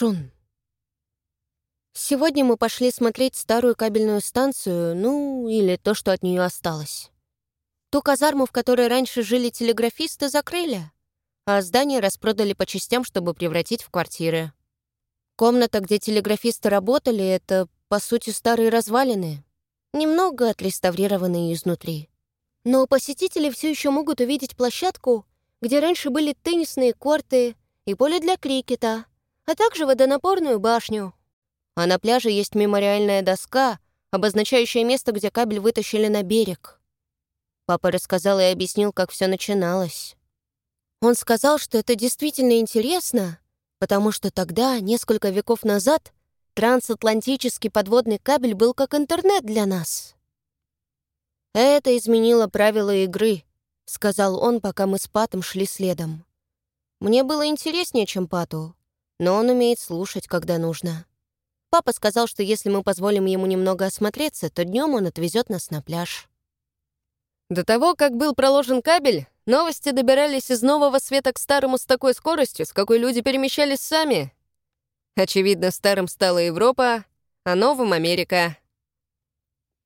Шон. Сегодня мы пошли смотреть старую кабельную станцию, ну, или то, что от нее осталось. Ту казарму, в которой раньше жили телеграфисты, закрыли, а здание распродали по частям, чтобы превратить в квартиры. Комната, где телеграфисты работали, это, по сути, старые развалины, немного отреставрированные изнутри. Но посетители все еще могут увидеть площадку, где раньше были теннисные корты и поле для крикета, а также водонапорную башню. А на пляже есть мемориальная доска, обозначающая место, где кабель вытащили на берег. Папа рассказал и объяснил, как все начиналось. Он сказал, что это действительно интересно, потому что тогда, несколько веков назад, трансатлантический подводный кабель был как интернет для нас. «Это изменило правила игры», — сказал он, пока мы с Патом шли следом. Мне было интереснее, чем Пату, но он умеет слушать, когда нужно. Папа сказал, что если мы позволим ему немного осмотреться, то днем он отвезет нас на пляж. До того, как был проложен кабель, новости добирались из нового света к старому с такой скоростью, с какой люди перемещались сами. Очевидно, старым стала Европа, а новым — Америка.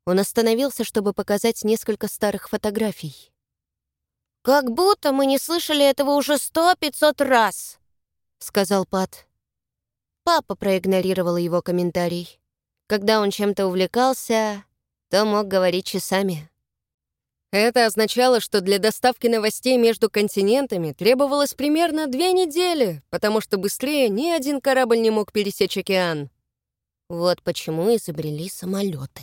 Он остановился, чтобы показать несколько старых фотографий. «Как будто мы не слышали этого уже сто-пятьсот раз», — сказал Пат. Папа проигнорировал его комментарий. Когда он чем-то увлекался, то мог говорить часами. Это означало, что для доставки новостей между континентами требовалось примерно две недели, потому что быстрее ни один корабль не мог пересечь океан. Вот почему изобрели самолеты.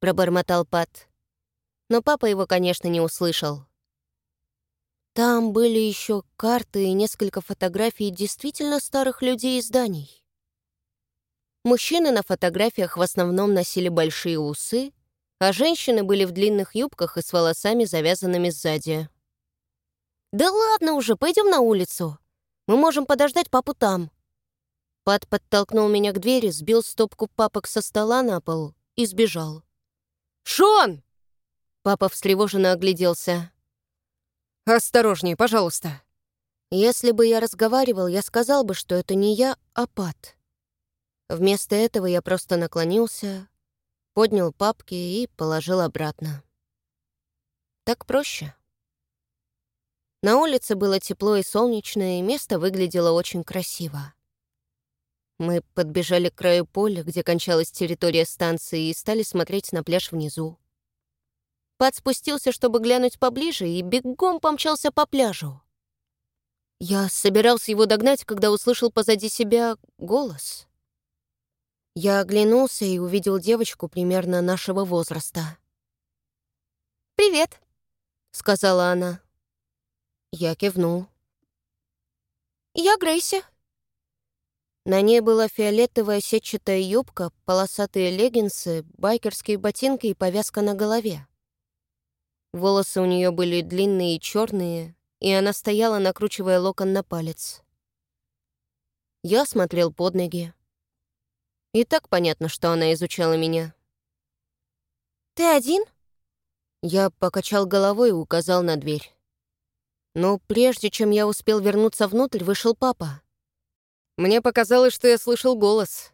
Пробормотал Пат. Но папа его, конечно, не услышал. Там были еще карты и несколько фотографий действительно старых людей и зданий. Мужчины на фотографиях в основном носили большие усы, а женщины были в длинных юбках и с волосами, завязанными сзади. «Да ладно уже, пойдем на улицу. Мы можем подождать папу там». Пат подтолкнул меня к двери, сбил стопку папок со стола на пол и сбежал. «Шон!» Папа встревоженно огляделся. «Осторожней, пожалуйста». Если бы я разговаривал, я сказал бы, что это не я, а Пат. Вместо этого я просто наклонился, поднял папки и положил обратно. Так проще. На улице было тепло и солнечно, и место выглядело очень красиво. Мы подбежали к краю поля, где кончалась территория станции, и стали смотреть на пляж внизу. Пат спустился, чтобы глянуть поближе, и бегом помчался по пляжу. Я собирался его догнать, когда услышал позади себя голос. Я оглянулся и увидел девочку примерно нашего возраста. «Привет», — сказала она. Я кивнул. «Я Грейси». На ней была фиолетовая сетчатая юбка, полосатые леггинсы, байкерские ботинки и повязка на голове. Волосы у нее были длинные и черные, и она стояла, накручивая локон на палец. Я смотрел под ноги. И так понятно, что она изучала меня. «Ты один?» Я покачал головой и указал на дверь. Но прежде чем я успел вернуться внутрь, вышел папа. Мне показалось, что я слышал голос.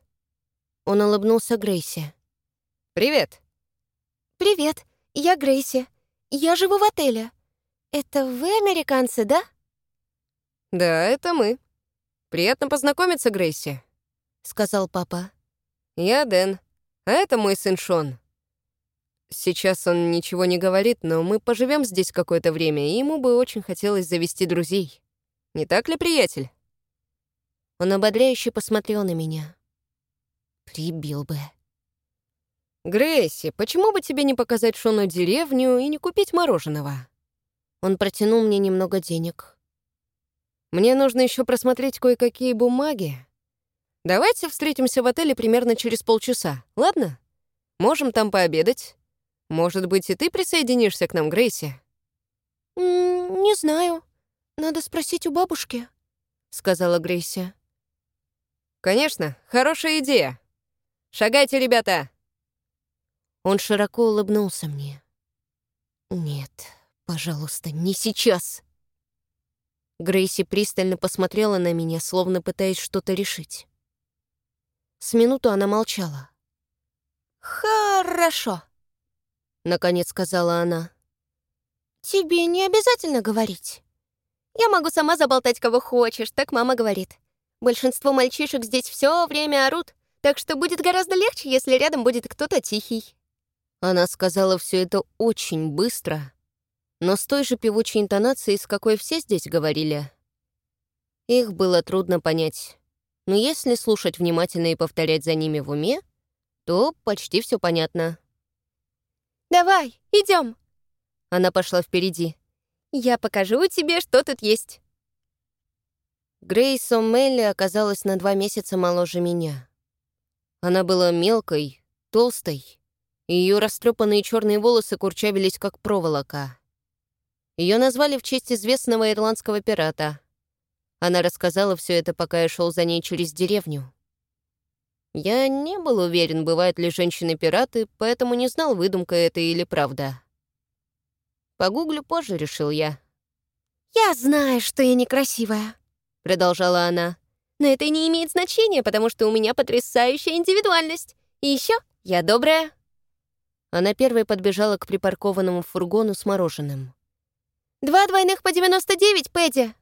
Он улыбнулся Грейси. «Привет». «Привет, я Грейси. Я живу в отеле. Это вы американцы, да?» «Да, это мы. Приятно познакомиться, Грейси», — сказал папа. «Я Дэн, а это мой сын Шон. Сейчас он ничего не говорит, но мы поживем здесь какое-то время, и ему бы очень хотелось завести друзей. Не так ли, приятель?» Он ободряюще посмотрел на меня. Прибил бы. «Грейси, почему бы тебе не показать Шону деревню и не купить мороженого?» Он протянул мне немного денег. «Мне нужно еще просмотреть кое-какие бумаги. Давайте встретимся в отеле примерно через полчаса, ладно? Можем там пообедать. Может быть, и ты присоединишься к нам, Грейси?» «Не знаю. Надо спросить у бабушки», — сказала Грейси. «Конечно, хорошая идея. Шагайте, ребята!» Он широко улыбнулся мне. «Нет, пожалуйста, не сейчас!» Грейси пристально посмотрела на меня, словно пытаясь что-то решить. С минуту она молчала. «Хорошо», — наконец сказала она. «Тебе не обязательно говорить. Я могу сама заболтать кого хочешь, так мама говорит. Большинство мальчишек здесь все время орут, так что будет гораздо легче, если рядом будет кто-то тихий». Она сказала все это очень быстро, но с той же певучей интонацией, с какой все здесь говорили. Их было трудно понять, но если слушать внимательно и повторять за ними в уме, то почти все понятно. «Давай, идем. Она пошла впереди. «Я покажу тебе, что тут есть». Грейс О'Мелли оказалась на два месяца моложе меня. Она была мелкой, толстой, ее растрепанные черные волосы курчавились, как проволока. Ее назвали в честь известного ирландского пирата. Она рассказала все это, пока я шел за ней через деревню. Я не был уверен, бывают ли женщины-пираты, поэтому не знал, выдумка это или правда. Погуглю позже, решил я. «Я знаю, что я некрасивая», — продолжала она. «Но это не имеет значения, потому что у меня потрясающая индивидуальность. И еще я добрая». Она первой подбежала к припаркованному фургону с мороженым. «Два двойных по 99, Пэдди!»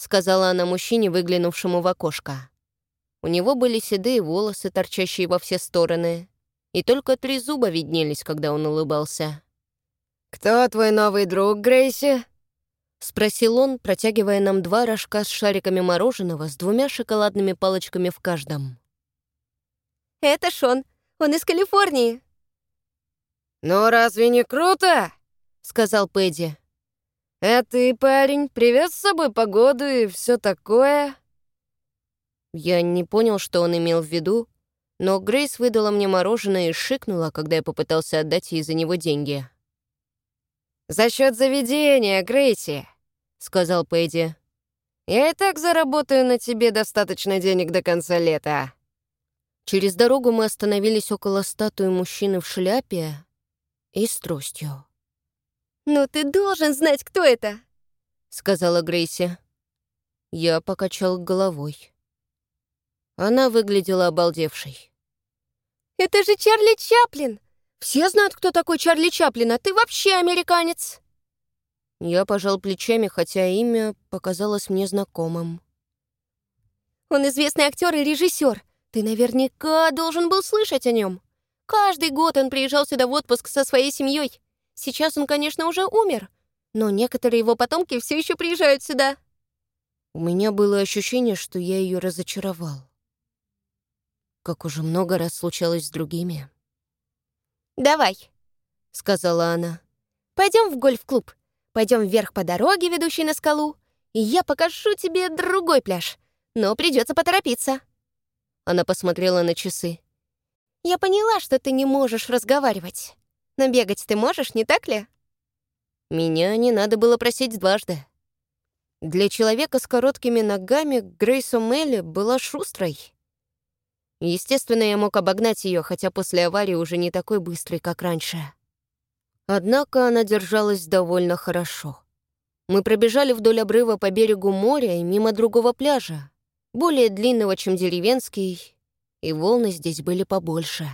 сказала она мужчине, выглянувшему в окошко. У него были седые волосы, торчащие во все стороны, и только три зуба виднелись, когда он улыбался. «Кто твой новый друг, Грейси?» — спросил он, протягивая нам два рожка с шариками мороженого с двумя шоколадными палочками в каждом. «Это Шон. Он из Калифорнии». «Ну разве не круто?» — сказал Пэдди. «Это и парень привез с собой погоду и все такое». Я не понял, что он имел в виду, но Грейс выдала мне мороженое и шикнула, когда я попытался отдать ей за него деньги. «За счет заведения, Грейси», — сказал Пэдди. «Я и так заработаю на тебе достаточно денег до конца лета». Через дорогу мы остановились около статуи мужчины в шляпе и с тростью. «Ну ты должен знать, кто это!» — сказала Грейси. Я покачал головой. Она выглядела обалдевшей. «Это же Чарли Чаплин! Все знают, кто такой Чарли Чаплин, а ты вообще американец!» Я пожал плечами, хотя имя показалось мне знакомым. «Он известный актер и режиссер. Ты наверняка должен был слышать о нем. Каждый год он приезжал сюда в отпуск со своей семьей. Сейчас он, конечно, уже умер, но некоторые его потомки все еще приезжают сюда. У меня было ощущение, что я ее разочаровал. Как уже много раз случалось с другими. «Давай», — сказала она. Пойдем в гольф-клуб. Пойдем вверх по дороге, ведущей на скалу, и я покажу тебе другой пляж. Но придется поторопиться». Она посмотрела на часы. «Я поняла, что ты не можешь разговаривать. Но бегать ты можешь, не так ли?» Меня не надо было просить дважды. Для человека с короткими ногами Грейс О'Мелли была шустрой. Естественно, я мог обогнать ее, хотя после аварии уже не такой быстрый, как раньше. Однако она держалась довольно хорошо. Мы пробежали вдоль обрыва по берегу моря и мимо другого пляжа, более длинного, чем деревенский, и волны здесь были побольше.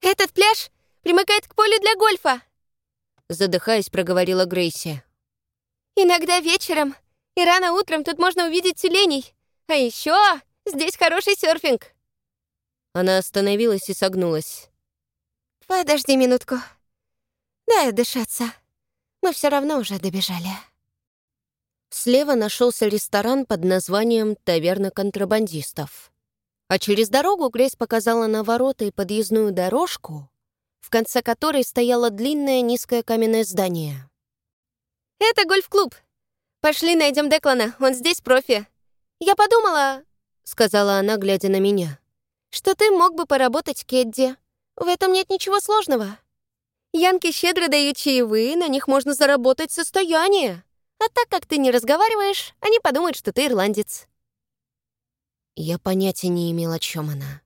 «Этот пляж примыкает к полю для гольфа!» Задыхаясь, проговорила Грейси. «Иногда вечером и рано утром тут можно увидеть тюленей. А еще здесь хороший серфинг!» Она остановилась и согнулась. «Подожди минутку. Дай дышаться. Мы все равно уже добежали». Слева нашелся ресторан под названием «Таверна контрабандистов». А через дорогу Грейс показала на ворота и подъездную дорожку, в конце которой стояло длинное низкое каменное здание. «Это гольф-клуб. Пошли найдем Деклана, он здесь профи. Я подумала...» — сказала она, глядя на меня. «Что ты мог бы поработать Кедди. В этом нет ничего сложного. Янки щедро дают чаевые, на них можно заработать состояние. А так как ты не разговариваешь, они подумают, что ты ирландец». Я понятия не имел, о чем она.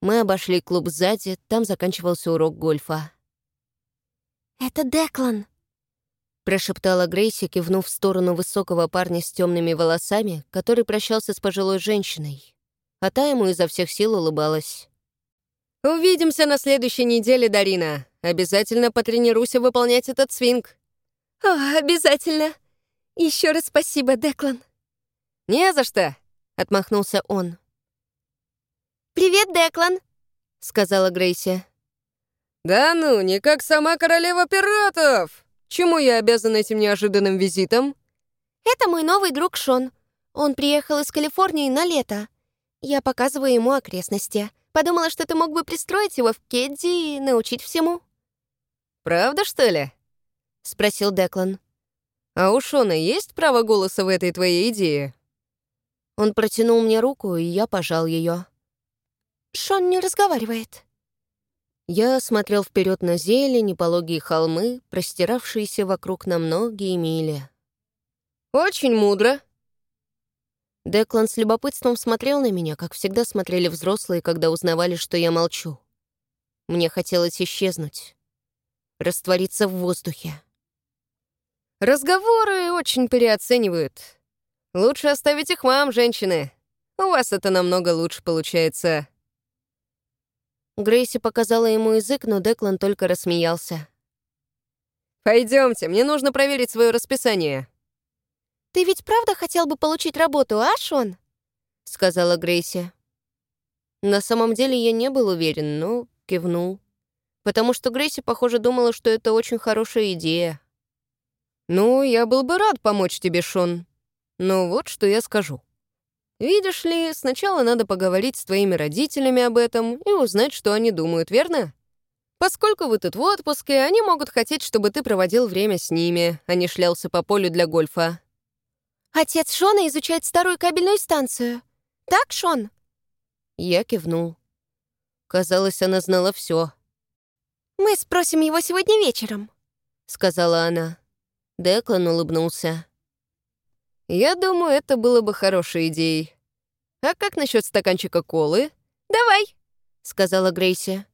Мы обошли клуб сзади, там заканчивался урок гольфа. «Это Деклан», — прошептала Грейси, кивнув в сторону высокого парня с темными волосами, который прощался с пожилой женщиной. А та ему изо всех сил улыбалась. «Увидимся на следующей неделе, Дарина. Обязательно потренируйся выполнять этот свинг». «О, обязательно. Еще раз спасибо, Деклан». «Не за что», — отмахнулся он. «Привет, Деклан», — сказала Грейси. «Да ну, не как сама королева пиратов! Чему я обязан этим неожиданным визитом?» «Это мой новый друг Шон. Он приехал из Калифорнии на лето. Я показываю ему окрестности. Подумала, что ты мог бы пристроить его в Кедди и научить всему». «Правда, что ли?» — спросил Деклан. «А у Шона есть право голоса в этой твоей идее?» Он протянул мне руку, и я пожал ее. «Шон не разговаривает». Я смотрел вперед на зелень и пологие холмы, простиравшиеся вокруг на многие мили. «Очень мудро», Деклан с любопытством смотрел на меня, как всегда смотрели взрослые, когда узнавали, что я молчу. Мне хотелось исчезнуть, раствориться в воздухе. «Разговоры очень переоценивают. Лучше оставить их вам, женщины. У вас это намного лучше получается». Грейси показала ему язык, но Деклан только рассмеялся. Пойдемте, мне нужно проверить свое расписание. «Ты ведь правда хотел бы получить работу, а, Шон?» — сказала Грейси. На самом деле я не был уверен, но кивнул. Потому что Грейси, похоже, думала, что это очень хорошая идея. «Ну, я был бы рад помочь тебе, Шон. Но вот что я скажу. Видишь ли, сначала надо поговорить с твоими родителями об этом и узнать, что они думают, верно? Поскольку вы тут в отпуске, они могут хотеть, чтобы ты проводил время с ними, а не шлялся по полю для гольфа. Отец Шона изучает старую кабельную станцию. Так, Шон?» Я кивнул. Казалось, она знала все. «Мы спросим его сегодня вечером», — сказала она. Деклан улыбнулся. «Я думаю, это было бы хорошей идеей. А как насчет стаканчика колы?» «Давай», — сказала Грейси.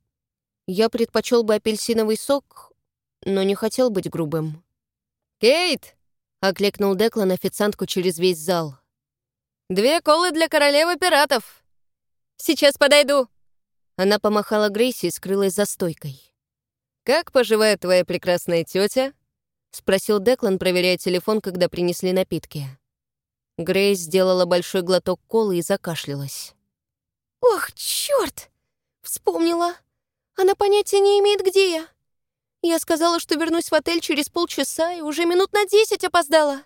Я предпочел бы апельсиновый сок, но не хотел быть грубым. «Кейт!» Окликнул Деклан официантку через весь зал. «Две колы для королевы пиратов!» «Сейчас подойду!» Она помахала Грейси и скрылась за стойкой. «Как поживает твоя прекрасная тетя? спросил Деклан, проверяя телефон, когда принесли напитки. Грейс сделала большой глоток колы и закашлялась. «Ох, черт! Вспомнила! Она понятия не имеет, где я. Я сказала, что вернусь в отель через полчаса и уже минут на десять опоздала.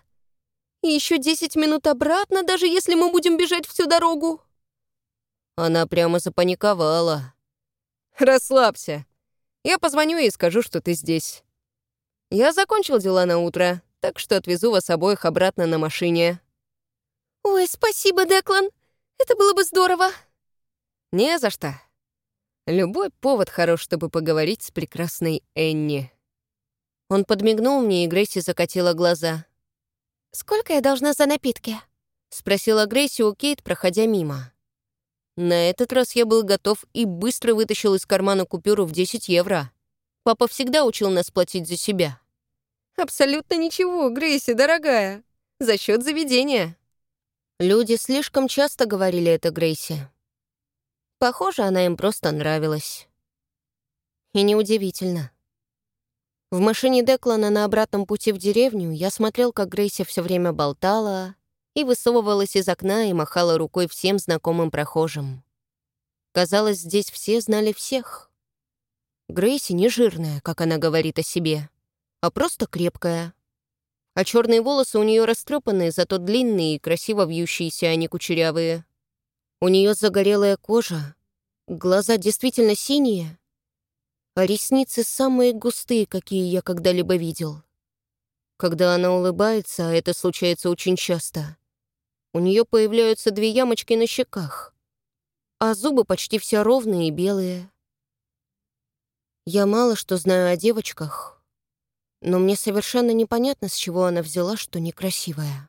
И еще десять минут обратно, даже если мы будем бежать всю дорогу. Она прямо запаниковала. «Расслабься. Я позвоню и скажу, что ты здесь. Я закончил дела на утро, так что отвезу вас обоих обратно на машине». «Ой, спасибо, Деклан. Это было бы здорово». «Не за что. Любой повод хорош, чтобы поговорить с прекрасной Энни. Он подмигнул мне, и Грейси закатила глаза. «Сколько я должна за напитки?» — спросила Грейси у Кейт, проходя мимо. На этот раз я был готов и быстро вытащил из кармана купюру в 10 евро. Папа всегда учил нас платить за себя. «Абсолютно ничего, Грейси, дорогая. За счет заведения». Люди слишком часто говорили это Грейси. Похоже, она им просто нравилась. И неудивительно. В машине Деклана на обратном пути в деревню я смотрел, как Грейси все время болтала и высовывалась из окна и махала рукой всем знакомым прохожим. Казалось, здесь все знали всех. Грейси не жирная, как она говорит о себе, а просто крепкая. А черные волосы у нее растрепанные, зато длинные и красиво вьющиеся, а не кучерявые. У нее загорелая кожа, глаза действительно синие, а ресницы самые густые, какие я когда-либо видел. Когда она улыбается, а это случается очень часто, у нее появляются две ямочки на щеках, а зубы почти все ровные и белые. Я мало что знаю о девочках, но мне совершенно непонятно, с чего она взяла, что некрасивая.